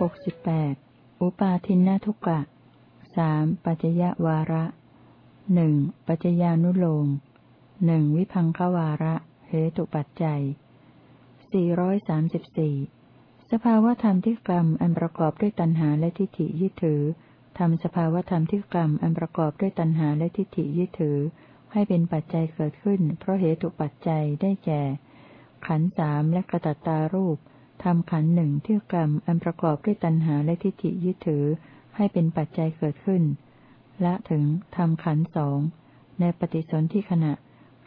หกสิบแปดอุปาทินนทุกะสามปัจจยวาระหนึ่งปัจจญานุโลมหนึ่งวิพังควาระ เหตุปัจจัยสี่ร้อยสามสิบสี่สภาวธรรมที่กรรมอันประกอบด้วยตัณหาและทิฏฐิยึดถือทำสภาวธรรมที่กรรมอันประกอบด้วยตัณหาและทิฏฐิยึดถือ ให้เป็นปัจจัยเกิดขึ้น เพราะเหตุปัจจัยได้แก่ ขันสามและกระตัตตารูป ทำขันหนึ่งที่กรรมอันประกอบด้วยตัณหาและทิฏฐิยึดถือให้เป็นปัจจัยเกิดขึ้นและถึงทำขันสองในปฏิสนธิขณะ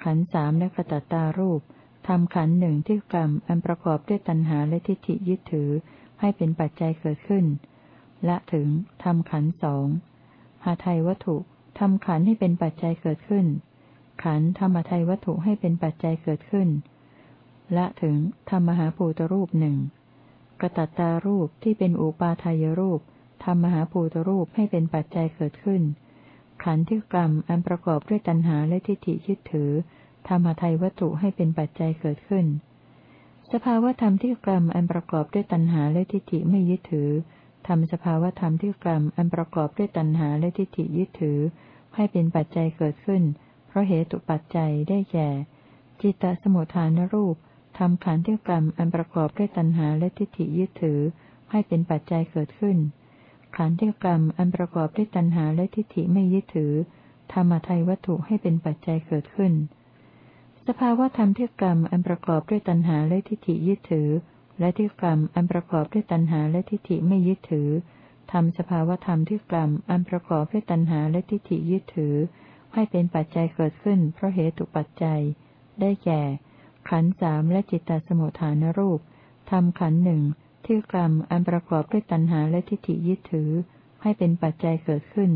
ขันสามและกระตัตารูปทำขันหนึ่งที่กรรมอันประกอบด้วยตัณหาและทิฏฐิยึดถือให้เป็นปัจจัยเกิดขึ้นและถึงทำขันสองหาไทยวัตถุทำขันให้เป็นปัจจัยเกิดขึ้น ขันธรรมไทยวัตถุให้เป็นปัจจัยเกิดขึ้นและถึงธรรมหาภูตรูปหนึ่งกระตัตตารูปที่เป็นอุปาทายรูปทำมหาภูตรูปให้เป็นปัจจัยเกิดขึ้น ขันธ์ที่กรรมอันประกอบด้วยตัณหาและทิฏฐิยึดถือธรรมทัยวัตถุให้เป็นปัจจัยเกิดขึ้น สภาวธรรมที่กรรมอันประกอบด้วยตัณหาและทิฏฐิไม่ยึดถือทำสภาวธรรมที่กรรมอันประกอบด้วยตัณหาและทิฏฐิยึดถือ ให้เป็นปัจจัยเกิดขึ้น เพราะเหตุปัจจัยได้แก่ จิตตสมุทฐานรูป ทำขันธ์ที่กรรมอันประกอบด้วยตัณหาและทิฏฐิยึดถือ ให้เป็นปัจจัยเกิดขึ้น ขันธ์ที่กรรมอันประกอบด้วยตัณหาและทิฏฐิไม่ยึดถือธรรมทัยวัตถุให้เป็นปัจจัยเกิดขึ้น สภาวธรรมที่กรรมอันประกอบด้วยตัณหาและทิฏฐิยึดถือ และที่กรรมอันประกอบด้วยตัณหาและทิฏฐิไม่ยึดถือทำสภาวธรรมที่กรรมอันประกอบด้วยตัณหาและทิฏฐิยึดถือ ให้เป็นปัจจัยเกิดขึ้น เพราะเหตุปัจจัย ได้แก่ ขันสามและจิตตสมุทฐานรูปทำขันหนึ่งที่กรรมอันประกอบด้วยตัณหาและทิฏฐิยึดถือ ให้เป็นปัจจัยเกิดขึ้น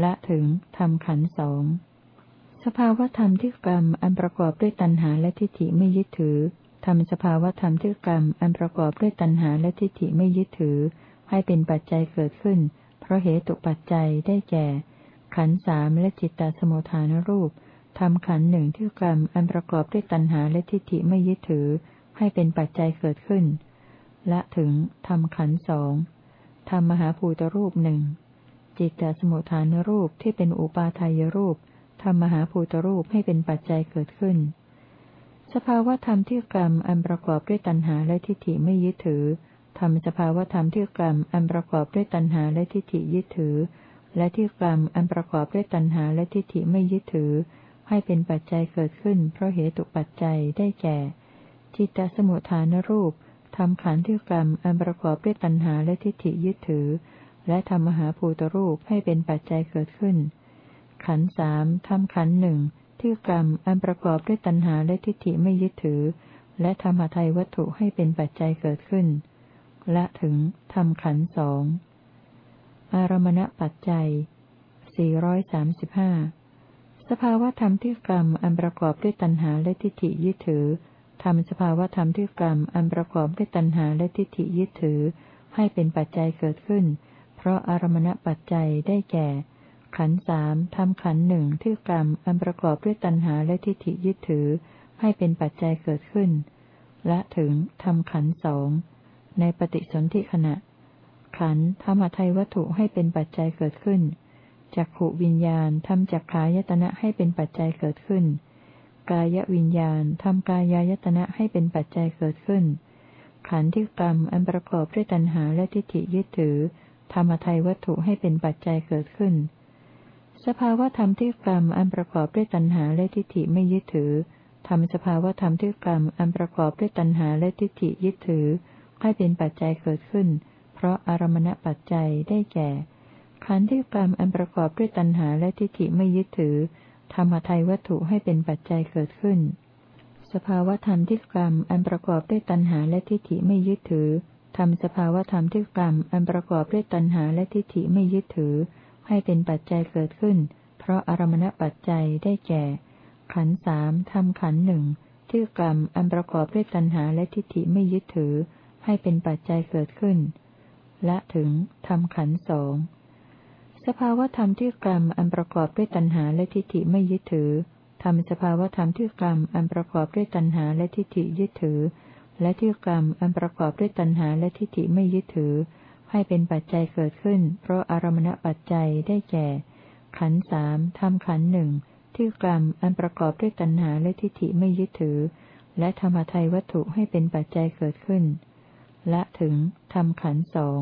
และถึงทำขันสองสภาวธรรมที่กรรมอันประกอบด้วยตัณหาและทิฏฐิไม่ยึดถือทำสภาวธรรมที่กรรมอันประกอบด้วยตัณหาและทิฏฐิไม่ยึดถือ ให้เป็นปัจจัยเกิดขึ้น เพราะเหตุปัจจัยได้แก่ ขันสามและจิตตสมุทฐานรูป ทำขันหนึ่งที่กรรมอันประกอบด้วยตัณหาและทิฏฐิไม่ยึดถือ ให้เป็นปัจจัยเกิดขึ้น และถึงทำขันสองทำมหาภูตรูปหนึ่งจิตตสมุทฐานรูปที่เป็นอุปาทายรูปทำมหาภูตรูปให้เป็นปัจจัยเกิดขึ้น สภาวธรรมที่กรรมอันประกอบด้วยตัณหาและทิฏฐิไม่ยึดถือทำสภาวธรรมที่กรรมอันประกอบด้วยตัณหาและทิฏฐิยึดถือ และที่กรรมอันประกอบด้วยตัณหาและทิฏฐิไม่ยึดถือ ให้เป็นปัจจัยเกิดขึ้น เพราะเหตุปัจจัยได้แก่ จิตตสมุทฐานรูปทำขันธ์ที่กรรมอันประกอบด้วยตัณหาและทิฏฐิยึดถือ และทำมหาภูตรูปให้เป็นปัจจัยเกิดขึ้น ขันธ์สามทำขันธ์หนึ่งที่กรรมอันประกอบด้วยตัณหาและทิฏฐิไม่ยึดถือ และทำหาไทยวัตถุให้เป็นปัจจัยเกิดขึ้น และถึงทำขันธ์สองอารมณปัจจัยสี่ร้อย สภาวธรรมที่กรรมอันประกอบด้วยตัณหาและทิฏฐิยึดถือทำสภาวธรรมที่กรรมอันประกอบด้วยตัณหาและทิฏฐิยึดถือ ให้เป็นปัจจัยเกิดขึ้น เพราะอารมณปัจจัยได้แก่ ขันสามทำขันหนึ่งที่กรรมอันประกอบด้วยตัณหาและทิฏฐิยึดถือ ให้เป็นปัจจัยเกิดขึ้น และถึงทำขันสองในปฏิสนธิขณะ ขันธรรมทัยวัตถุให้เป็นปัจจัยเกิดขึ้น จักขวิญญาณทำจักขายตนะให้เป็นปัจจัยเกิดขึ้น กายวิญญาณทำกายายตนะให้เป็นปัจจัยเกิดขึ้น ขันธ์ที่กรรมอันประกอบด้วยตัณหาและทิฏฐิยึดถือธรรมทัยวัตถุให้เป็นปัจจัยเกิดขึ้น สภาวธรรมที่กรรมอันประกอบด้วยตัณหาและทิฏฐิไม่ยึดถือทำสภาวธรรมที่กรรมอันประกอบด้วยตัณหาและทิฏฐิยึดถือให้เป็นปัจจัยเกิดขึ้น เพราะอารมณปัจจัยได้แก่ ขันธ์ที่กรรมอันประกอบด้วยตัณหาและทิฏฐิไม่ยึดถือธรรมทัยวัตถุให้เป็นปัจจัยเกิดขึ้น สภาวธรรมที่กรรมอันประกอบด้วยตัณหาและทิฏฐิไม่ยึดถือทำสภาวธรรมที่กรรมอันประกอบด้วยตัณหาและทิฏฐิไม่ยึดถือ ให้เป็นปัจจัยเกิดขึ้น เพราะอารมณปัจจัยได้แก่ ขันสามทำขันหนึ่งที่กรรมอันประกอบด้วยตัณหาและทิฏฐิไม่ยึดถือ ให้เป็นปัจจัยเกิดขึ้น และถึงทำขันสอง สภาวธรรมที่กรรมอันประกอบด้วยตัณหาและทิฏฐิไม่ยึดถือทำสภาวธรรมที่กรรมอันประกอบด้วยตัณหาและทิฏฐิยึดถือ และที่กรรมอันประกอบด้วยตัณหาและทิฏฐิไม่ยึดถือ ให้เป็นปัจจัยเกิดขึ้น เพราะอารมณปัจจัยได้แก่ ขันสามทำขันหนึ่งที่กรรมอันประกอบด้วยตัณหาและทิฏฐิไม่ยึดถือ และธรรมทัยวัตถุให้เป็นปัจจัยเกิดขึ้น และถึงทำขันสอง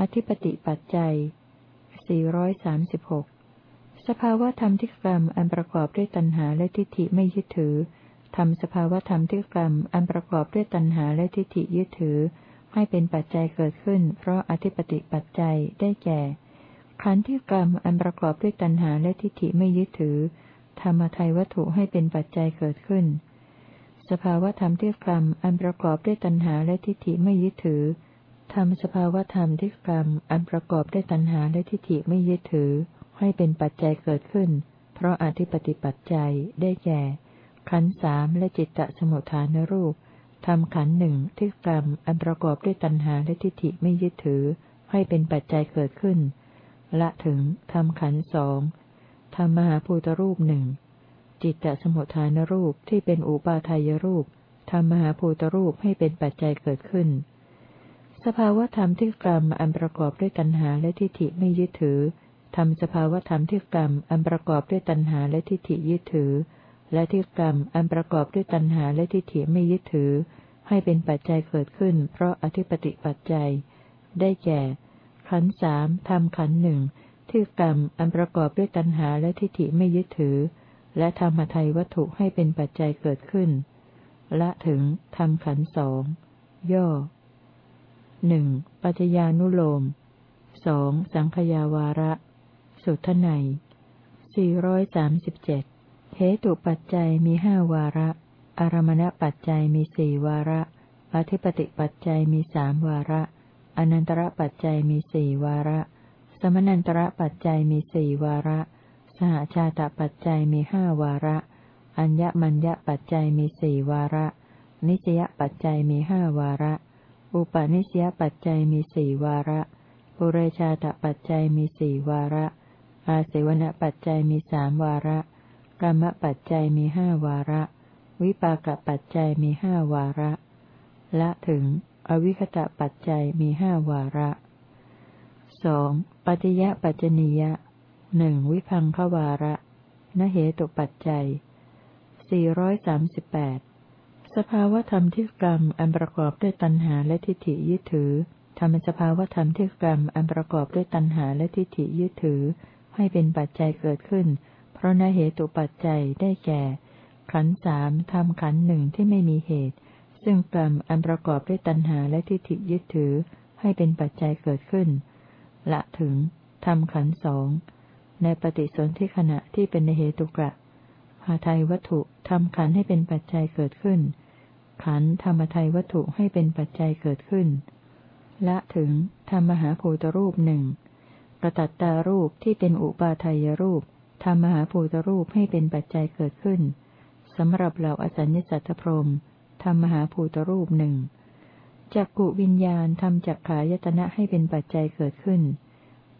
อธิปติปัจจัย 436 สภาวธรรมที่กรรมอันประกอบด้วยตัณหาและทิฏฐิไม่ยึดถือทำสภาวธรรมที่กรรมอันประกอบด้วยตัณหาและทิฏฐิยึดถือ ให้เป็นปัจจัยเกิดขึ้น เพราะอธิปติปัจจัยได้แก่ ขันธ์ที่กรรมอันประกอบด้วยตัณหาและทิฏฐิไม่ยึดถือธรรมทัยวัตถุให้เป็นปัจจัยเกิดขึ้น สภาวธรรมที่กรรมอันประกอบด้วยตัณหาและทิฏฐิไม่ยึดถือ ทำสภาวธรรมที่กรรมอันประกอบด้วยตัณหาและทิฏฐิไม่ยึดถือ ให้เป็นปัจจัยเกิดขึ้น เพราะอธิปติปัจจัยได้แก่ ขันสามและจิตตสมุทฐานรูปทำขันหนึ่งที่กรรมอันประกอบด้วยตัณหาและทิฏฐิไม่ยึดถือ ให้เป็นปัจจัยเกิดขึ้น ละถึงทำขันสองทำมหาภูตรูปหนึ่งจิตตสมุทฐานรูปที่เป็นอุปาทายรูปทำมหาภูตรูปให้เป็นปัจจัยเกิดขึ้น สภาวธรรมที่กรรมอันประกอบด้วยตัณหาและทิฏฐิไม่ยึดถือทำสภาวธรรมที่กรรมอันประกอบด้วยตัณหาและทิฏฐิยึดถือ และที่กรรมอันประกอบด้วยตัณหาและทิฏฐิไม่ยึดถือ ให้เป็นปัจจัยเกิดขึ้น เพราะอธิปติปัจจัย ได้แก่ ขันสามทำขันหนึ่งที่กรรมอันประกอบด้วยตัณหาและทิฏฐิไม่ยึดถือ และธรรมทัยวัตถุให้เป็นปัจจัยเกิดขึ้น ละถึงทำขันสองย่อ หนึ่งปัจจญานุโลมสองสังขยาวาระ สุทไนสี่ร้อยสามสิบเจ็ดเหตุปัจจัยมีห้าวาระ อารมณปัจจัยมีสี่วาระ อธิปติปัจจัยมีสามวาระ อนันตระปัจจัยมีสี่วาระ สมนันตระปัจจัยมีสี่วาระ สหชาตปัจจัยมีห้าวาระ อัญญมัญญปัจจัยมีสี่วาระ นิสยปัจจัยมีห้าวาระ อุปานิสยปัจจัยมีสี่วาระ ปุเรชาตปัจจัยมีสี่วาระ อาเสวนปัจจัยมีสามวาระ กรรมปัจจัยมีห้าวาระ วิปากปัจจัยมีห้าวาระ ละถึง อวิคตะปัจจัยมีห้าวาระสองปัจจยะปัจจนียะหนึ่งวิพังขวาระนเหตุปัจจัยสี่ร้อยสามสิบแปด สภาวธรรมที่กรรมอันประกอบด้วยตัณหาและทิฏฐิยึดถือทำเป็นสภาวธรรมที่กรรมอันประกอบด้วยตัณหาและทิฏฐิยึดถือ ให้เป็นปัจจัยเกิดขึ้น เพราะนเหตุปัจจัยได้แก่ ขันสามทำขันหนึ่งที่ไม่มีเหตุ ซึ่งกรรมอันประกอบด้วยตัณหาและทิฏฐิยึดถือ ให้เป็นปัจจัยเกิดขึ้น ละถึงทำขันสองในปฏิสนธิขณะที่เป็นในเหตุกะหาไทยวัตถุทำขันให้เป็นปัจจัยเกิดขึ้น ขันธรรมไทยวัตถุให้เป็นปัจจัยเกิดขึ้น ละถึงธรรมหาภูตรูปหนึ่งกระตัตตารูปที่เป็นอุปาทายรูปทำมหาภูตรูปให้เป็นปัจจัยเกิดขึ้นสำหรับเหล่าอสัญญสัตตพรมทำมหาภูตรูปหนึ่งจักกุวิญญาณทำจักขายตนะให้เป็นปัจจัยเกิดขึ้น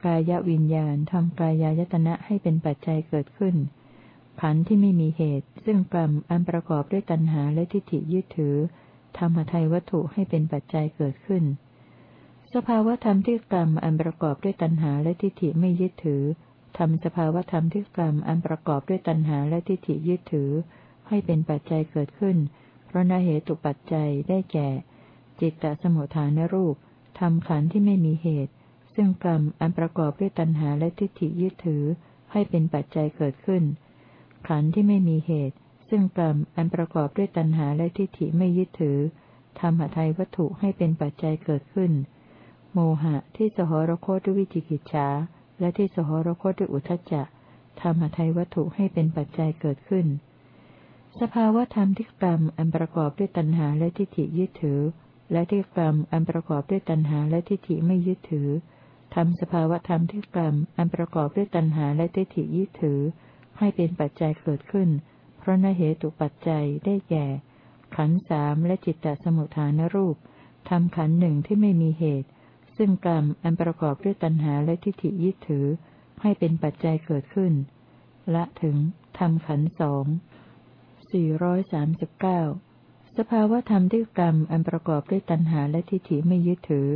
กายวิญญาณทำกายายตนะให้เป็นปัจจัยเกิดขึ้น ขันธ์ที่ไม่มีเหตุ ซึ่งกรรมอันประกอบด้วยตัณหาและทิฏฐิยึดถือธรรมทัยวัตถุให้เป็นปัจจัยเกิดขึ้น สภาวธรรมที่กรรมอันประกอบด้วยตัณหาและทิฏฐิไม่ยึดถือทำสภาวธรรมที่กรรมอันประกอบด้วยตัณหาและทิฏฐิยึดถือ ให้เป็นปัจจัยเกิดขึ้น เพราะนาเหตุปัจจัยได้แก่ จิตตสมุทฐานรูปทำขันธ์ที่ไม่มีเหตุ ซึ่งกรรมอันประกอบด้วยตัณหาและทิฏฐิยึดถือ ให้เป็นปัจจัยเกิดขึ้น ขันธ์ที่ไม่มีเหตุ ซึ่งกรรมอันประกอบด้วยตัณหาและทิฏฐิไม่ยึดถือทำหทัยวัตถุให้เป็นปัจจัยเกิดขึ้น โมหะที่สหรโคตวิจิกิจฉาและที่สหรคตด้วยอุทจจะทำหทัยวัตถุให้เป็นปัจจัยเกิดขึ้น สภาวธรรมที่กรรมอันประกอบด้วยตัณหาและทิฏฐิยึดถือ และที่กรรมอันประกอบด้วยตัณหาและทิฏฐิไม่ยึดถือทำสภาวธรรมที่กรรมอันประกอบด้วยตัณหาและทิฏฐิยึดถือ ให้เป็นปัจจัยเกิดขึ้น เพราะนเหตุปัจจัยได้แก่ ขันสามและจิตตสมุทฐานรูปทำขันหนึ่งที่ไม่มีเหตุ ซึ่งกรรมอันประกอบด้วยตัณหาและทิฏฐิยึดถือ ให้เป็นปัจจัยเกิดขึ้น ละถึงทำขันสองสี่ร้อยสามสิบเก้าสภาวธรรมที่กรรมอันประกอบด้วยตัณหาและทิฏฐิไม่ยึดถือ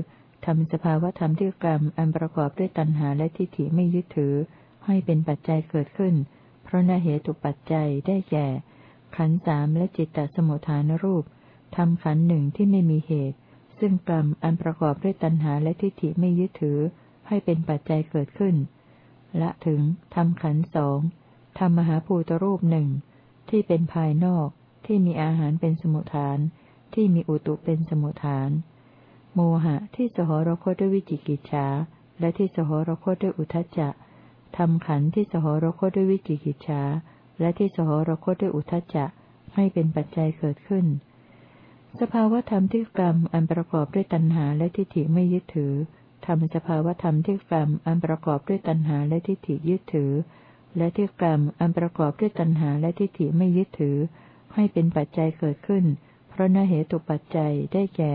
ทำสภาวธรรมที่กรรมอันประกอบด้วยตัณหาและทิฏฐิไม่ยึดถือ ให้เป็นปัจจัยเกิดขึ้น เพราะนเหตุปัจจัยได้แก่ ขันสามและจิตตสมุทฐานรูปทำขันหนึ่งที่ไม่มีเหตุ ซึ่งกรรมอันประกอบด้วยตัณหาและทิฏฐิไม่ยึดถือ ให้เป็นปัจจัยเกิดขึ้น ละถึงทำขันสองทำมหาภูตรูปหนึ่งที่เป็นภายนอกที่มีอาหารเป็นสมุทฐาน ที่มีอุตุเป็นสมุทฐาน โมหะที่สหรคตด้วยวิจิกิจฉาและที่สหรคตด้วยอุทจจะ ทำขันที่สหรคตด้วยวิจิกิจฉาและที่สหรคตด้วยอุทจจะให้เป็นปัจจัยเกิดขึ้น สภาวธรรมที่กรรมอันประกอบด้วยตัณหาและทิฏฐิไม่ยึดถือทำสภาวธรรมที่กรรมอันประกอบด้วยตัณหาและทิฏฐิยึดถือ และที่กรรมอันประกอบด้วยตัณหาและทิฏฐิไม่ยึดถือ ให้เป็นปัจจัยเกิดขึ้น เพราะนเหตุปัจจัยได้แก่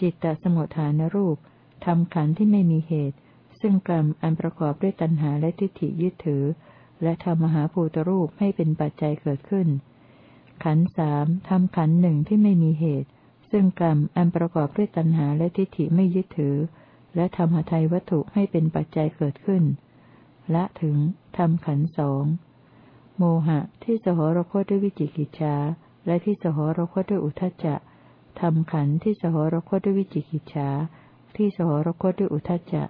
จิตตสมุทฐานรูปทำขันที่ไม่มีเหตุ ซึ่งกรรมอันประกอบด้วยตัณหาและทิฏฐิยึดถือ และทำมหาภูตรูปให้เป็นปัจจัยเกิดขึ้น ขันสามทำขันหนึ่งที่ไม่มีเหตุ ซึ่งกรรมอันประกอบด้วยตัณหาและทิฏฐิไม่ยึดถือ และทำหทัยวัตถุให้เป็นปัจจัยเกิดขึ้น ละถึงทำขันสองโมหะที่สหรคตด้วยวิจิกิจฉาและที่สหรคตด้วยอุทจจะทำขันที่สหรคตด้วยวิจิกิจฉาที่สหรคตด้วยอุทจจะ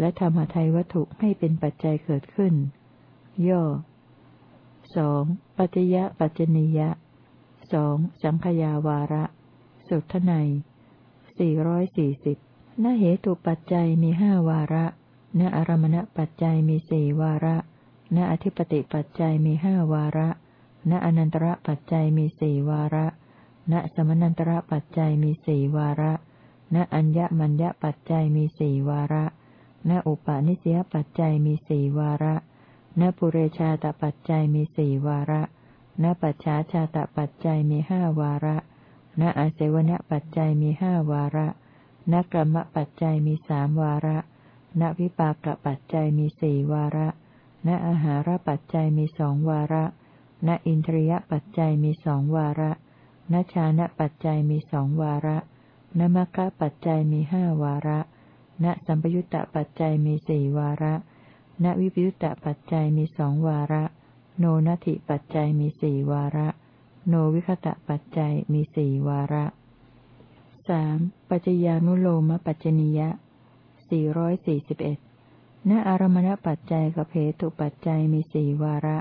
และธรรมทัยวัตถุให้เป็นปัจจัยเกิดขึ้น ย่อสองปัจยะปัจจนิยะสองสังขยาวาระ สุทไนสี่ร้อยสี่สิบนเหตุปัจจัยมีห้าวาระณอารมณปัจจัยมีสี่วาระณอธิปติปัจจัยมีห้าวาระณอนันตระปัจจัยมีสี่วาระณสมนันตระปัจจัยมีสี่วาระณอัญญมัญญปัจจัยมีสี่วาระ ณอุปาณิสยปัจจัยมีสี่วาระณปุเรชาตปัจจัยมีสี่วาระณปัจฉาชาตปัจจัยมีห้าวาระณอาเสวนปัจจัยมีห้าวาระณกรรมปัจจัยมีสามวาระณวิปากปัจจัยมีสี่วาระณอาหารปัจจัยมีสองวาระณอินทรียปัจจัยมีสองวาระณชานะปัจจัยมีสองวาระณมัคคะปัจจัยมีห้าวาระ ณสัมปยุตตปัจจัยมีสี่วาระ ณวิปยุตตปัจจัยมีสองวาระ โนนัติปัจจัยมีสี่วาระ โนวิคตะปัจจัยมีสี่วาระสามปัจจญานุโลมปัจจนิยะสี่ร้อยสี่สิบเอ็ดณอารมณปัจจัยกับเหตุปัจจัยมีสี่วาระ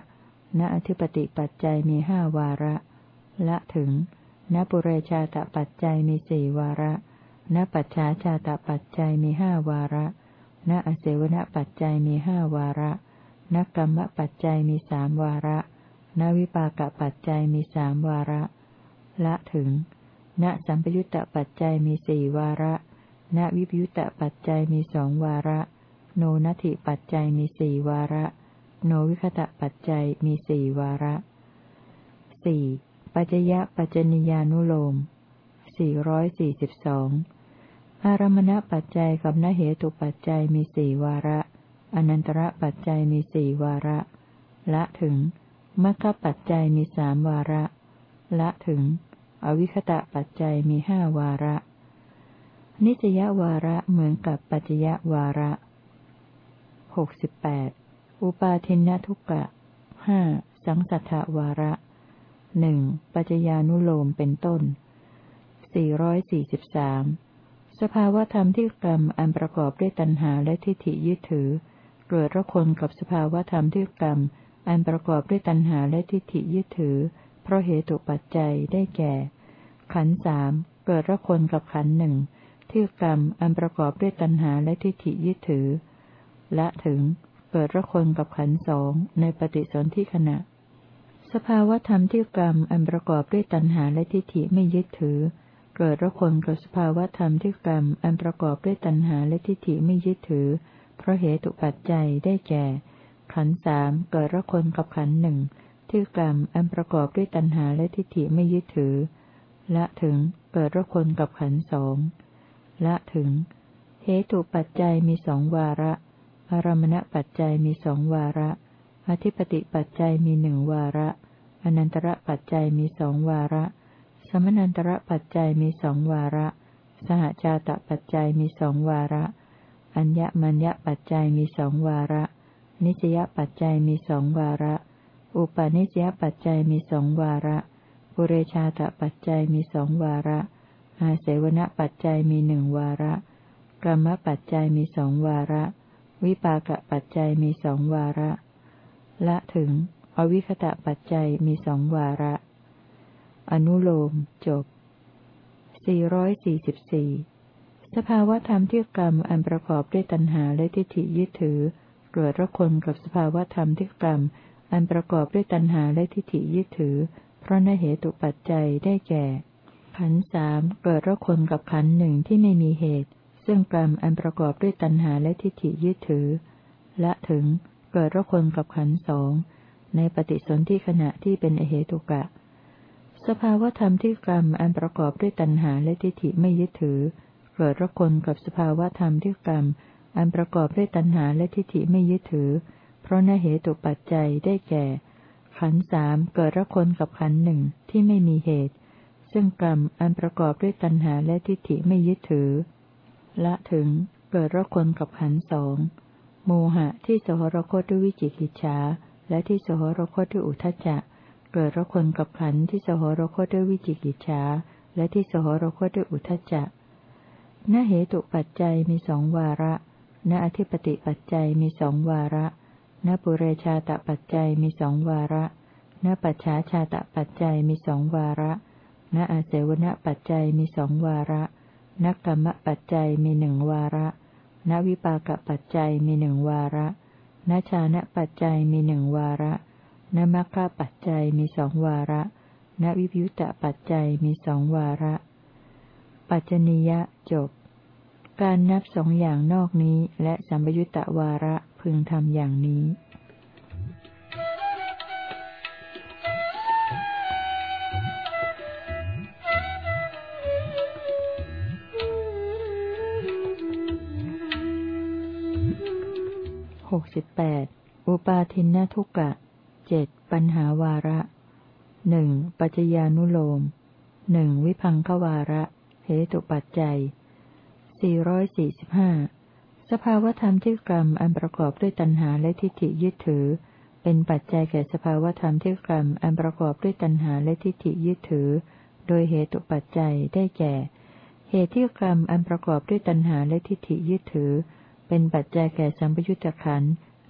ณอธิปติปัจจัยมีห้าวาระ ละถึง ณปุเรชาตปัจจัยมีสี่วาระ ณปัจฉาชาตปัจจัยมีห้าวาระ ณอเสวนปัจจัยมีห้าวาระ ณกรรมปัจจัยมีสามวาระ ณวิปากปัจจัยมีสามวาระ ละถึง ณสัมปยุตตปัจจัยมีสี่วาระ ณวิปยุตตปัจจัยมีสองวาระ โนนัตถิปัจจัยมีสี่วาระ โนวิคตะปัจจัยมีสี่วาระสี่ปัจจยะปัจจนิยานุโลมสี่ร้อยสี่สิบสอง อารมณปัจจัยกับนเหตุปัจจัยมีสี่วาระ อนันตระปัจจัยมีสี่วาระ ละถึงมัคคปัจจัยมีสามวาระ ละถึง อวิคตะปัจจัยมีห้าวาระ นิจยวาระเหมือนกับปัจจยวาระหกสิบแปดอุปาทินทุกะห้าสังสัทธวาระหนึ่งปัจจญานุโลมเป็นต้นสี่ร้อยสี่สิบสาม สภาวธรรมที่กรรมอันประกอบด้วยตัณหาและทิฏฐิยึดถือ เกิดระคนกับสภาวธรรมที่กรรมอันประกอบด้วยตัณหาและทิฏฐิยึดถือ เพราะเหตุปัจจัยได้แก่ ขันสามเกิดระคนกับขันหนึ่งที่กรรมอันประกอบด้วยตัณหาและทิฏฐิยึดถือ และถึงเกิดระคนกับขันสองในปฏิสนธิขณะ สภาวธรรมที่กรรมอันประกอบด้วยตัณหาและทิฏฐิไม่ยึดถือ เกิดระคนกับสภาวธรรมที่กรรมอันประกอบด้วยตัณหาและทิฏฐิไม่ยึดถือ เพราะเหตุปัจจัยได้แก่ ขันสามเกิดระคนกับขันหนึ่งที่กรรมอันประกอบด้วยตัณหาและทิฏฐิไม่ยึดถือและถึงเกิดระคนกับขันสองละถึง เหตุปัจจัยมีสองวาระ อารมณปัจจัยมีสองวาระ อธิปติปัจจัยมีหนึ่งวาระ อนันตระปัจจัยมีสองวาระ สมนันตระปัจจัยมีสองวาระ สหชาตปัจจัยมีสองวาระ อัญญมัญญปัจจัยมีสองวาระ นิสยปัจจัยมีสองวาระ อุปาณิสยปัจจัยมีสองวาระ ปุเรชาตปัจจัยมีสองวาระ อาเสวนปัจจัยมีหนึ่งวาระกรรมปัจจัยมีสองวาระ วิปากปัจจัยมีสองวาระ ละถึง อวิคตะปัจจัยมีสองวาระ อนุโลม จบ 444 สภาวธรรมที่กรรมอันประกอบด้วยตัณหาและทิฏฐิยึดถือ เกิดระคนกับสภาวธรรมที่กรรม อันประกอบด้วยตัณหาและทิฏฐิยึดถือ เพราะนเหตุปัจจัยได้แก่ ขันสามเกิดระคนกับขันหนึ่งที่ไม่มีเหตุ ซึ่งกรรมอันประกอบด้วยตัณหาและทิฏฐิยึดถือ และถึงเกิดระคนกับขันสองในปฏิสนธิขณะที่เป็นอเหตุกะ สภาวธรรมที่กรรมอันประกอบด้วยตัณหาและทิฏฐิไม่ยึดถือ เกิดระคนกับสภาวธรรมที่กรรมอันประกอบด้วยตัณหาและทิฏฐิไม่ยึดถือ เพราะนเหตุปัจจัยได้แก่ ขันสามเกิดระคนกับขันหนึ่งที่ไม่มีเหตุ ซึ่งกรรมอันประกอบด้วยตัณหาและทิฏฐิไม่ยึดถือ ละถึงเกิดระคนกับขันสองโมหะที่สหรคตด้วยวิจิกิจฉาและที่สหรคตด้วยอุทจจะ เกิดระคนกับขันธ์ที่สหรคตด้วยวิจิกิจฉาและที่สหรคตด้วยอุทจจะณเหตุปัจจัยมีสองวาระ ณอธิปติปัจจัยมีสองวาระ ณปุเรชาตปัจจัยมีสองวาระ ณปัจฉาชาตปัจจัยมีสองวาระ ณอาเสวณปัจจัยมีสองวาระ ณกรรมปัจจัยมีหนึ่งวาระ ณวิปากปัจจัยมีหนึ่งวาระ ณชานะปัจจัยมีหนึ่งวาระ ณมัคคะปัจจัยมีสองวาระ ณวิปยุตตปัจจัยมีสองวาระ ปัจจนิยะจบ การนับสองอย่างนอกนี้และสัมยุตตวาระพึงทำอย่างนี้หกสิบแปดอุปาทินนทุกะ เจ็ดปัญหาวาระหนึ่งปัจจญานุโลมหนึ่งวิพังควาระ เหตุปัจจัยสี่ร้อยสี่สิบห้าสภาวธรรมที่กรรมอันประกอบด้วยตัณหาและทิฏฐิยึดถือ เป็นปัจจัยแก่สภาวธรรมที่กรรมอันประกอบด้วยตัณหาและทิฏฐิยึดถือ โดยเหตุปัจจัยได้แก่ เหตุที่กรรมอันประกอบด้วยตัณหาและทิฏฐิยึดถือ เป็นปัจจัยแก่สัมปยุตตะขัน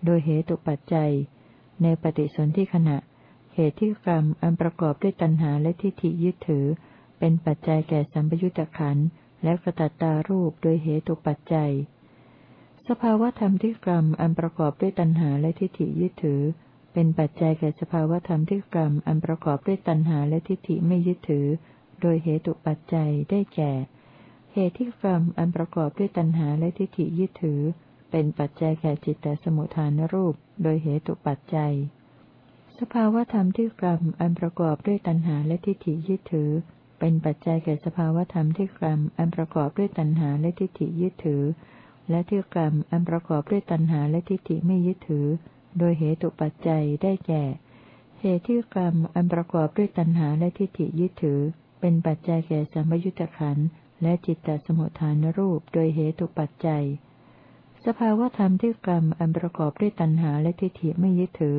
โดยเหตุปัจจัย ในปฏิสนธิขณะ เหตุที่กรรมอันประกอบด้วยตัณหาและทิฏฐิยึดถือ เป็นปัจจัยแก่สัมปยุตตะขันและกระตัตตารูปโดยเหตุปัจจัย สภาวธรรมที่กรรมอันประกอบด้วยตัณหาและทิฏฐิยึดถือ เป็นปัจจัยแก่สภาวธรรมที่กรรมอันประกอบด้วยตัณหาและทิฏฐิไม่ยึดถือ โดยเหตุปัจจัยได้แก่ เหตุที่กรรมอันประกอบด้วยตัณหาและทิฏฐิยึดถือ เป็นปัจจัยแก่จิตตสมุทฐานรูป โดยเหตุปัจจัย สภาวธรรมที่กรรมอันประกอบด้วยตัณหาและทิฏฐิยึดถือ เป็นปัจจัยแก่สภาวธรรมที่กรรมอันประกอบด้วยตัณหาและทิฏฐิยึดถือ และที่กรรมอันประกอบด้วยตัณหาและทิฏฐิไม่ยึดถือ โดยเหตุปัจจัยได้แก่ เหตุที่กรรมอันประกอบด้วยตัณหาและทิฏฐิยึดถือ เป็นปัจจัยแก่สัมยุญตขันและจิตตสมุทฐานรูป โดยเหตุปัจจัย สภาวธรรมที่กรรมอันประกอบด้วยตัณหาและทิฏฐิไม่ยึดถือ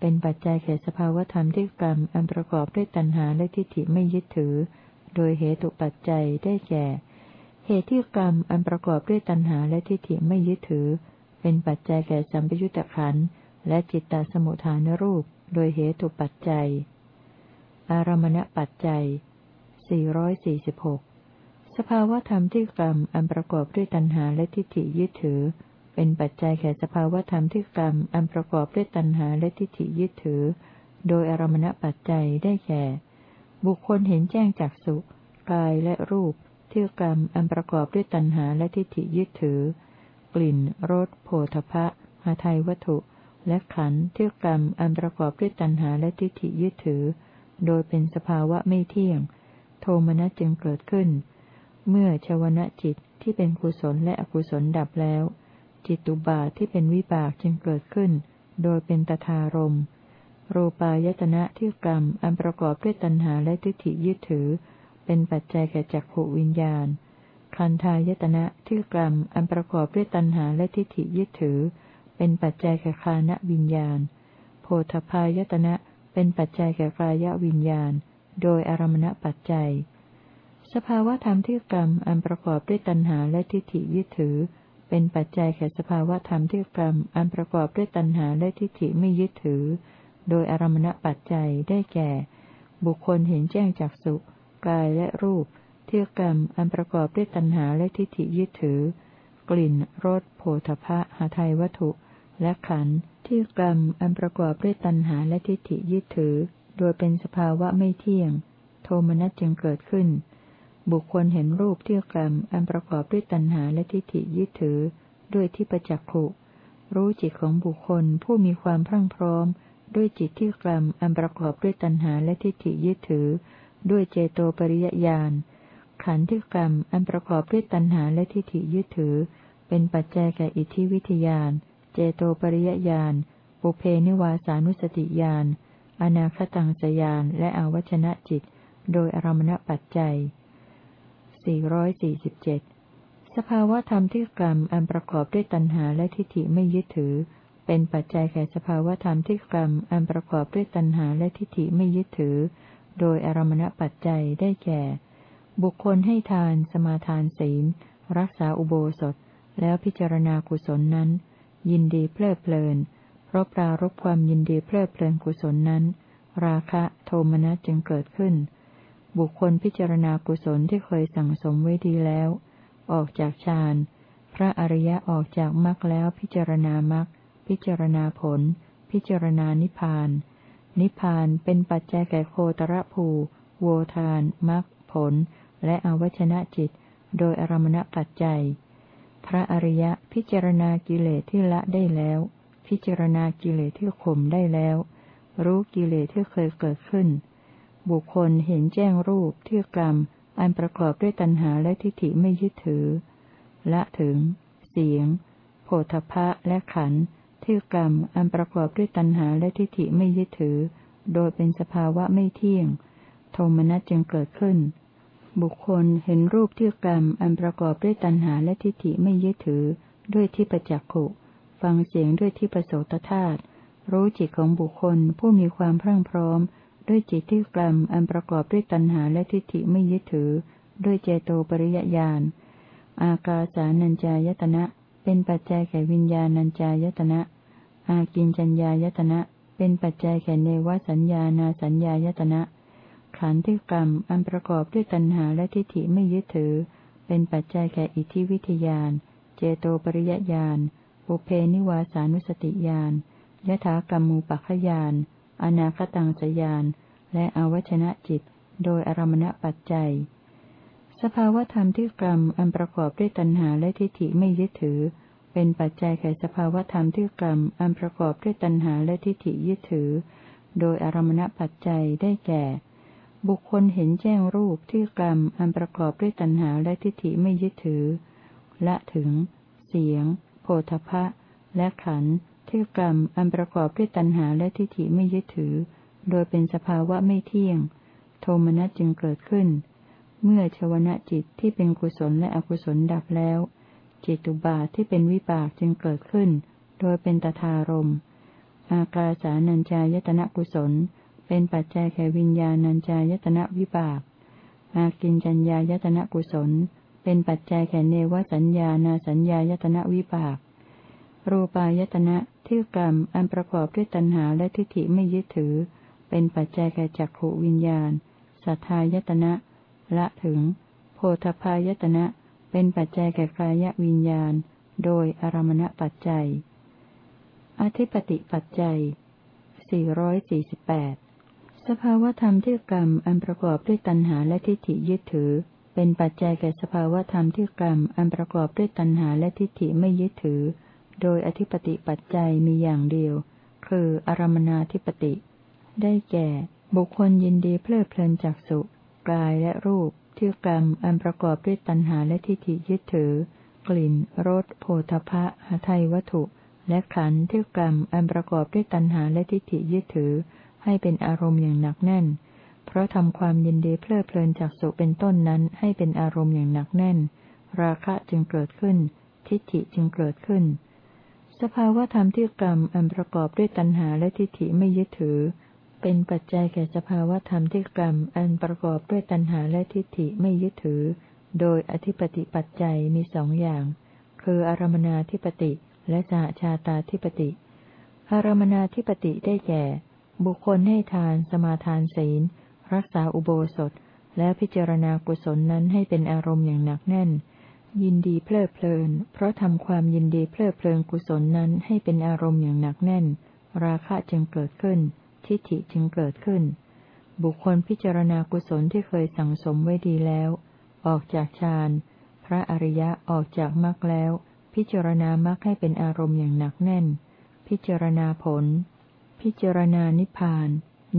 เป็นปัจจัยแก่สภาวธรรมที่กรรมอันประกอบด้วยตัณหาและทิฏฐิไม่ยึดถือ โดยเหตุปัจจัยได้แก่ เหตุที่กรรมอันประกอบด้วยตัณหาและทิฏฐิไม่ยึดถือ เป็นปัจจัยแก่สัมปยุตตะขันและจิตตสมุทฐานรูป โดยเหตุปัจจัย อารมณปัจจัย 446 สภาวธรรมที่กรรมอันประกอบด้วยตัณหาและทิฏฐิยึดถือ เป็นปัจจัยแก่สภาวธรรมที่กรรมอันประกอบด้วยตัณหาและทิฏฐิยึดถือ โดยอารมณปัจจัยได้แก่ บุคคลเห็นแจ้งจากสุกายและรูปที่กรรมอันประกอบด้วยตัณหาและทิฏฐิยึดถือ กลิ่นรสโผฏฐะหาไทยวัตถุ และขันธ์ที่กรรมอันประกอบด้วยตัณหาและทิฏฐิยึดถือ โดยเป็นสภาวะไม่เที่ยง โทมนัสจึงเกิดขึ้น เมื่อชวนะจิตที่เป็นกุศลและอกุศลดับแล้ว จิตตุบาทที่เป็นวิบากจึงเกิดขึ้น โดยเป็นตถารมรูปายตนะที่กรรมอันประกอบด้วยตัณหาและทิฏฐิยึดถือ เป็นปัจจัยแก่จักขวิญญาณ คันธายตนะที่กรรมอันประกอบด้วยตัณหาและทิฏฐิยึดถือ เป็นปัจจัยแก่คานวิญญาณ โพธพายตนะเป็นปัจจัยแก่กายวิญญาณ โดยอารมณปัจจัย สภาวธรรมที่กรรมอันประกอบด้วยตัณหาและทิฏฐิยึดถือ เป็นปัจจัยแก่สภาวธรรมที่กรรมอันประกอบด้วยตัณหาและทิฏฐิไม่ยึดถือ โดยอารมณปัจจัยได้แก่ บุคคลเห็นแจ้งจากสุกายและรูปที่กรรมอันประกอบด้วยตัณหาและทิฏฐิยึดถือ กลิ่นรสโผฏฐะหาไทยวัตถุ และขันธ์ที่กรรมอันประกอบด้วยตัณหาและทิฏฐิยึดถือ โดยเป็นสภาวะไม่เที่ยง โทมนัสจึงเกิดขึ้น บุคคลเห็นรูปเที่ยกรรมอันประกอบด้วยตัณหาและทิฏฐิยึดถือ ด้วยที่ประจักขุ รู้จิตของบุคคลผู้มีความพรั่งพร้อม ด้วยจิตที่กรรมอันประกอบด้วยตัณหาและทิฏฐิยึดถือ ด้วยเจโตปริยญาณขันธ์ที่กรรมอันประกอบด้วยตัณหาและทิฏฐิยึดถือ เป็นปัจจัยแก่อิทธิวิทยาน เจโตปริยญาณปุเพนิวาสานุสติญาณอนาคตังสยานและอวัชนะจิต โดยอารมณปัจจัย 447 สภาวธรรมที่กรรมอันประกอบด้วยตัณหาและทิฏฐิไม่ยึดถือ เป็นปัจจัยแก่สภาวธรรมที่กรรมอันประกอบด้วยตัณหาและทิฏฐิไม่ยึดถือ โดยอารมณปัจจัยได้แก่ บุคคลให้ทาน สมาทานศีล รักษาอุโบสถ แล้วพิจารณากุศลนั้น ยินดีเพลิดเพลิน เพราะปรารบความยินดีเพลิดเพลินกุศลนั้น ราคะโทมนัสจึงเกิดขึ้น บุคคลพิจารณากุศลที่เคยสั่งสมไว้ดีแล้ว ออกจากฌาน พระอริยะออกจากมรรคแล้วพิจารณามรรค พิจารณาผล พิจารณานิพพาน นิพพานเป็นปัจจัยแก่โคตรภู โวทานมรรคผล และอวชนะจิต โดยอารมณปัจจัย พระอริยะพิจารณากิเลสที่ละได้แล้ว พิจารณากิเลสที่ข่มได้แล้ว รู้กิเลสที่เคยเกิดขึ้น บุคคลเห็นแจ้งรูปเที่กรรม อันประกอบด้วยตัณหาและทิฏฐิไม่ยึดถือ ละถึง เสียงโผฏฐะและขันธ์ที่กรรม อันประกอบด้วยตัณหาและทิฏฐิไม่ยึดถือ โดยเป็นสภาวะไม่เที่ยง โทมนัสจึงเกิดขึ้น บุคคลเห็นรูปที่กรรม อันประกอบด้วยตัณหาและทิฏฐิไม่ยึดถือ ด้วยที่ประจักขุ ฟังเสียงด้วยที่ประโสตธาตุรู้จิตของบุคคลผู้มีความพรั่งพร้อม ด้วยจิตที่กรรมอันประกอบด้วยตัณหาและทิฏฐิไม่ยึดถือ ด้วยเจโตปริยญาณ อากาสานัญจายตนะ เป็นปัจจัยแก่วิญญาณัญจายตนะ อากินจัญญายตนะ เป็นปัจจัยแก่เนวสัญญานาสัญญายตนะ ขันธ์ที่กรรมอันประกอบด้วยตัณหาและทิฏฐิไม่ยึดถือ เป็นปัจจัยแก่อิทธิวิทยาน เจโตปริยญาณ ปุเพนิวาสานุสติญาณยถากรรมูปัคขยาน อนาคตังสยาน และอวัชนะจิต โดยอารมณปัจจัย สภาวธรรมที่กรรมอันประกอบด้วยตัณหาและทิฏฐิไม่ยึดถือ เป็นปัจจัยแก่สภาวธรรมที่กรรมอันประกอบด้วยตัณหาและทิฏฐิยึดถือ โดยอารมณปัจจัยได้แก่ บุคคลเห็นแจ้งรูปที่กรรมอันประกอบด้วยตัณหาและทิฏฐิไม่ยึดถือ ละถึง เสียงโพธพะและขันธ์ ที่กรรมอันประกอบด้วยตัณหาและทิฏฐิไม่ยึดถือ โดยเป็นสภาวะไม่เที่ยง โทมนัสจึงเกิดขึ้น เมื่อชวนะจิตที่เป็นกุศลและอกุศลดับแล้ว จิตุบาทที่เป็นวิปากจึงเกิดขึ้น โดยเป็นตถารมอากาสานัญจายตนะกุศล เป็นปัจจัยแก่วิญญาณัญจายตนะวิบาก อากินจัญญายตนะกุศล เป็นปัจจัยแก่เนวสัญญานาสัญญายตนะวิบาก รูปายตนะ ที่กรรมอันประกอบด้วยตัณหาและทิฏฐิไม่ยึดถือ เป็นปัจจัยแก่จักขวิญญาณ สัทธายตนะ ละถึง โพธพายตนะ เป็นปัจจัยแก่กายวิญญาณ โดยอารมณปัจจัย อธิปติปัจจัย 448 สภาวธรรมที่กรรมอันประกอบด้วยตัณหาและทิฏฐิยึดถือ เป็นปัจจัยแก่สภาวธรรมที่กรรมอันประกอบด้วยตัณหาและทิฏฐิไม่ยึดถือ โดยอธิปติปัจจัยมีอย่างเดียว คืออารมนาธิปติ ได้แก่ บุคคลยินดีเพลิดเพลินจากสุกายและรูปที่กรรมอันประกอบด้วยตัณหาและทิฏฐิยึดถือ กลิ่นรสโผฏฐะหทัยวัตถุ และขันธ์ที่กรรมอันประกอบด้วยตัณหาและทิฏฐิยึดถือ ให้เป็นอารมณ์อย่างหนักแน่น เพราะทำความยินดีเพลิดเพลินจากสุเป็นต้นนั้นให้เป็นอารมณ์อย่างหนักแน่น ราคะจึงเกิดขึ้น ทิฏฐิจึงเกิดขึ้น สภาวธรรมที่กรรมอันประกอบด้วยตัณหาและทิฏฐิไม่ยึดถือ เป็นปัจจัยแก่สภาวธรรมที่กรรมอันประกอบด้วยตัณหาและทิฏฐิไม่ยึดถือ โดยอธิปติปัจจัยมีสองอย่าง คืออารมนาธิปติและสหชาตาธิปติอารมนาธิปติได้แก่ บุคคลให้ทาน สมาทานศีล รักษาอุโบสถ และพิจารณากุศลนั้นให้เป็นอารมณ์อย่างหนักแน่น ยินดีเพลิดเพลิน เพราะทำความยินดีเพลิดเพลินกุศลนั้นให้เป็นอารมณ์อย่างหนักแน่น ราคะจึงเกิดขึ้น ทิฏฐิจึงเกิดขึ้น บุคคลพิจารณากุศลที่เคยสั่งสมไว้ดีแล้ว ออกจากฌาน พระอริยะออกจากมรรคแล้ว พิจารณามรรคให้เป็นอารมณ์อย่างหนักแน่น พิจารณาผล พิจารณานิพพาน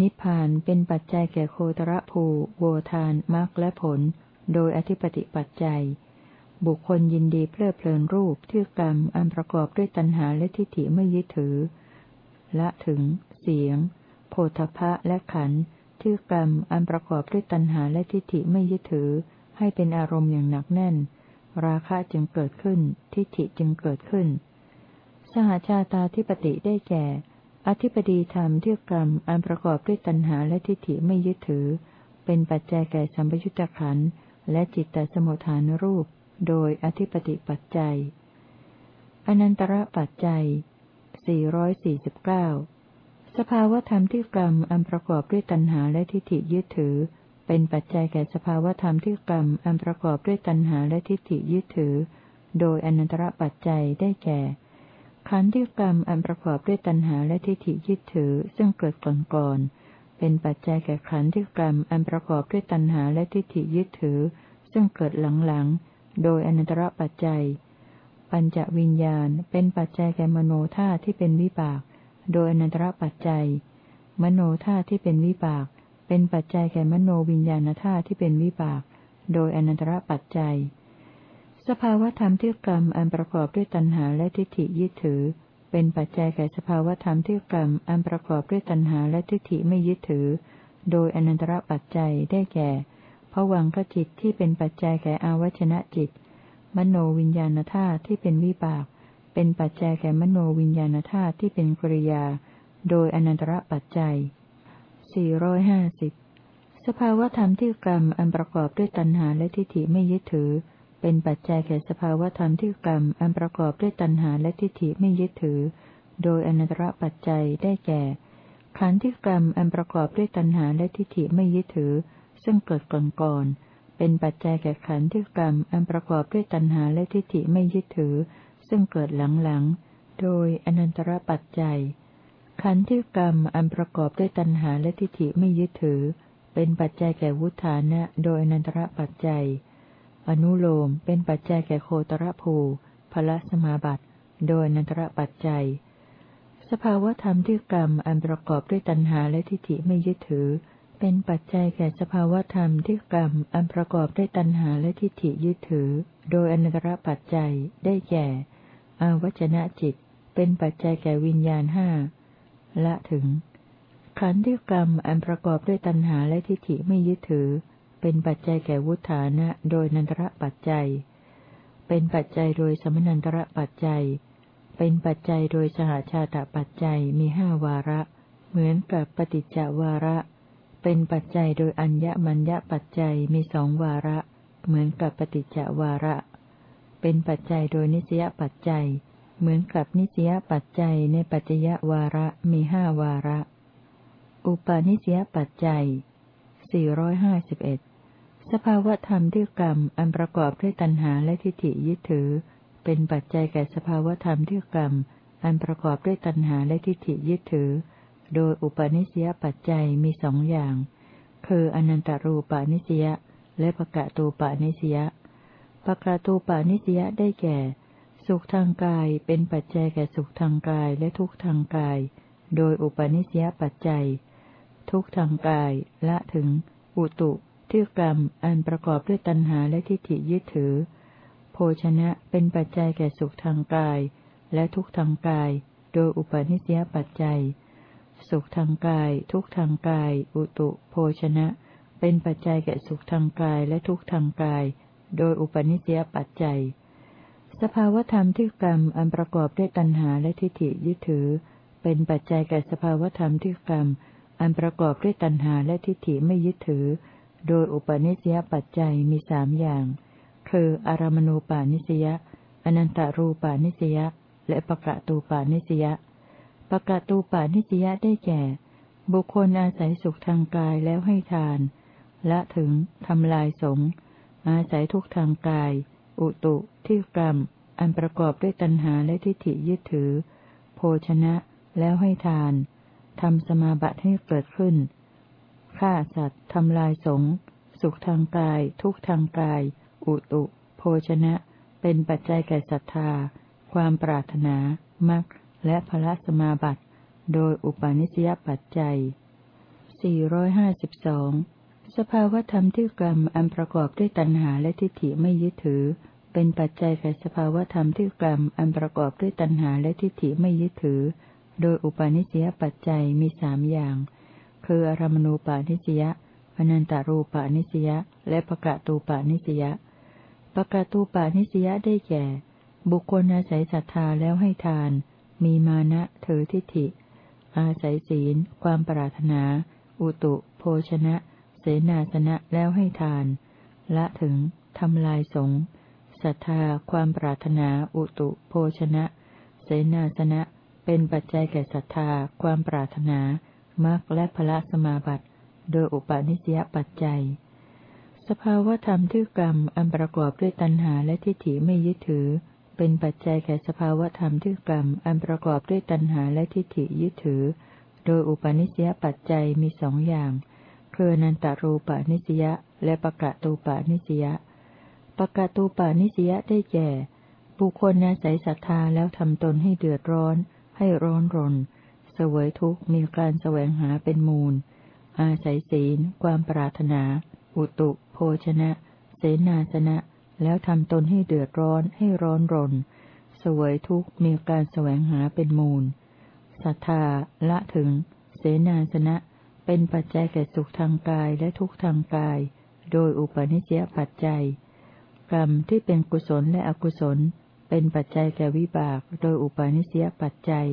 นิพพานเป็นปัจจัยแก่โคตรภูโวทานมรรคและผล โดยอธิปติปัจจัย บุคคลยินดีเพลิดเพลินรูปที่กรรมอันประกอบด้วยตัณหาและทิฏฐิไม่ยึดถือ ละถึง เสียง โพธพะและขันธ์ที่กรรมอันประกอบด้วยตัณหาและทิฏฐิไม่ยึดถือ ให้เป็นอารมณ์อย่างหนักแน่น ราคะจึงเกิดขึ้น ทิฏฐิจึงเกิดขึ้น สหชาตาธิปติได้แก่ อธิปดีธรรมที่กรรมอันประกอบด้วยตัณหาและทิฏฐิไม่ยึดถือ เป็นปัจจัยแก่สัมปยุตตะขันและจิตตสมุทฐานรูป โดยอธิปติปัจจัย อนันตระปัจจัย 449 สภาวธรรมที่กรรมอันประกอบด้วยตัณหาและทิฏฐิยึดถือ เป็นปัจจัยแก่สภาวธรรมที่กรรมอันประกอบด้วยตัณหาและทิฏฐิยึดถือ โดยอนันตระปัจจัยได้แก่ขันธ์ที่กรรมอันประกอบด้วยตัณหาและทิฏฐิยึดถือซึ่งเกิดก่อนก่อน เป็นปัจจัยแก่ขันธ์ที่กรรมอันประกอบด้วยตัณหาและทิฏฐิยึดถือ ซึ่งเกิดหลังๆ โดยอนันตรปัจจัย ปัญจวิญญาณเป็นปัจจัยแก่มโนธาที่เป็นวิบาก โดยอนันตรปัจจัย มโนธาที่เป็นวิบาก เป็นปัจจัยแก่มโนวิญญาณธาที่เป็นวิบาก โดยอนันตรปัจจัย สภาวธรรมที่กรรมอันประกอบด้วยตัณหาและทิฏฐิยึดถือ เป็นปัจจัยแก่สภาวธรรมที่กรรมอันประกอบด้วยตัณหาและทิฏฐิไม่ยึดถือ โดยอนันตรปัจจัยได้แก่ ผวังขจิตที่เป็นปัจจัยแก่อาวชนะจิต มโนวิญญาณธาตุที่เป็นวิบาก เป็นปัจจัยแก่มโนวิญญาณธาตุที่เป็นกริยา โดยอนันตระปัจจัย 450 สภาวธรรมที่กรรมอันประกอบด้วยตัณหาและทิฏฐิไม่ยึดถือ เป็นปัจจัยแก่สภาวธรรมที่กรรมอันประกอบด้วยตัณหาและทิฏฐิไม่ยึดถือ โดยอนันตระปัจจัยได้แก่ขันธ์ที่กรรมอันประกอบด้วยตัณหาและทิฏฐิไม่ยึดถือ ซึ่งเกิดก่อนก่อนเป็นปัจจัยแก่ขันธ์ที่กรรมอันประกอบด้วยตัณหาและทิฏฐิไม่ยึดถือ ซึ่งเกิดหลังๆ โดยอนันตระปัจจัย ขันธ์ที่กรรมอันประกอบด้วยตัณหาและทิฏฐิไม่ยึดถือ เป็นปัจจัยแก่วุฒานะโดยอนันตระปัจจัย อนุโลมเป็นปัจจัยแก่โคตรภูพละสมาบัติ โดยอนันตระปัจจัย สภาวธรรมที่กรรมอันประกอบด้วยตัณหาและทิฏฐิไม่ยึดถือ เป็นปัจจัยแก่สภาวธรรมที่กรรมอันประกอบด้วยตัณหาและทิฏฐิยึดถือ โดยอนันตรปัจจัยได้แก่ อาวจนะจิต เป็นปัจจัยแก่วิญญาณห้าละถึง ขันธ์ที่กรรมอันประกอบด้วยตัณหาและทิฏฐิไม่ยึดถือ เป็นปัจจัยแก่วุฒานะ โดยนันตระปัจจัย เป็นปัจจัยโดยสมนันตระปัจจัย เป็นปัจจัยโดยสหชาตปัจจัยมีห้าวาระ เหมือนกับปฏิจจวาระ เป็นปัจจัยโดยอัญญมัญญปัจจัยมีสองวาระ เหมือนกับปฏิจจวาระ เป็นปัจจัยโดยนิสยปัจจัย เหมือนกับนิสยปัจจัยในปัจจยวาระมีห้าวาระ อุปาณิสยปัจจัย 451 สภาวธรรมที่กรรมอันประกอบด้วยตัณหาและทิฏฐิยึดถือ เป็นปัจจัยแก่สภาวธรรมที่กรรมอันประกอบด้วยตัณหาและทิฏฐิยึดถือ โดยอุปนิสยปัจจัยมีสองอย่าง คืออนันตารูปานิสยาและปะกะตูปานิสยาปะกะตูปานิสยาได้แก่ สุขทางกายเป็นปัจจัยแก่สุขทางกายและทุกทางกาย โดยอุปนิสยปัจจัย ทุกทางกายละถึง อุตุที่กรรมอันประกอบด้วยตัณหาและทิฏฐิยึดถือ โภชนะเป็นปัจจัยแก่สุขทางกาย และทุกทางกาย โดยอุปนิสยปัจจัย สุขทางกาย ทุกทางกาย อุตุโภชนะ เป็นปัจจัยแก่สุขทางกายและทุกทางกาย โดยอุปนิสัยปัจจัย สภาวธรรมที่กรรมอันประกอบด้วยตัณหาและทิฏฐิยึดถือ เป็นปัจจัยแก่สภาวธรรมที่กรรมอันประกอบด้วยตัณหาและทิฏฐิไม่ยึดถือ โดยอุปนิสัยปัจจัยมีสามอย่าง คืออารมณูปานิสยาอนันตารูปานิสยาและปะกะตูปานิสยา ปกะตูปานิสยาได้แก่ บุคคลอาศัยสุขทางกายแล้วให้ทาน ละถึงทำลายสงอาศัยทุกทางกาย อุตุที่กรรม อันประกอบด้วยตัณหาและทิฏฐิยึดถือ โภชนะแล้วให้ทานทำสมาบัติให้เกิดขึ้นฆ่าสัตว์ทำลายสงสุขทางกาย ทุกทางกาย อุตุ โภชนะ เป็นปัจจัยแก่ศรัทธา ความปรารถนามัก และพละสมาบัติ โดยอุปาณิสยปัจจัย 452 สภาวธรรมที่กรรมอันประกอบด้วยตัณหาและทิฏฐิไม่ยึดถือ เป็นปัจจัยแก่สภาวธรรมที่กรรมอันประกอบด้วยตัณหาและทิฏฐิไม่ยึดถือ โดยอุปาณิสยปัจจัยมีสามอย่าง คืออารมณูปาณิสยาอนันตารูปาณิสยาและปะกะตูปาณิสยาปะกะตูปาณิสยาได้แก่ บุคคลอาศัยศรัทธาแล้วให้ทาน มีมานะเถอทิฏฐิ อาศัยศีล ความปรารถนา อุตุ โภชนะ เสนาสนะแล้วให้ทาน ละถึงทำลายสงศรัทธา ความปรารถนา อุตุ โภชนะ เสนาสนะ เป็นปัจจัยแก่ศรัทธา ความปรารถนามรรคและพละสมาบัติ โดยอุปาณิสยปัจจัย สภาวธรรมที่กรรมอันประกอบด้วยตัณหาและทิฏฐิไม่ยึดถือ เป็นปัจจัยแก่สภาวธรรมที่กรรม อันประกอบด้วยตัณหาและทิฏฐิยึดถือ โดยอุปาณิสยปัจจัยมีสองอย่าง คือนันตรูปนิสยาและปะกะตูปนิสยาปะกะตูปนิสยาได้แก่ บุคคลอาศัยศรัทธาแล้วทำตนให้เดือดร้อน ให้ร้อนรน เสวยทุกข์มีการแสวงหาเป็นมูล อาศัยศีล ความปรารถนา อุตุ โภชนะ เสนาสนะ แล้วทำตนให้เดือดร้อนให้ร้อนรนสวยทุกข์มีการแสวงหาเป็นมูลศรัทธาละถึง เสนาสนะ เป็นปัจจัยแก่สุขทางกายและทุกทางกาย โดยอุปนิสัยปัจจัย กรรมที่เป็นกุศลและอกุศล เป็นปัจจัยแก่วิบาก โดยอุปนิสัยปัจจัย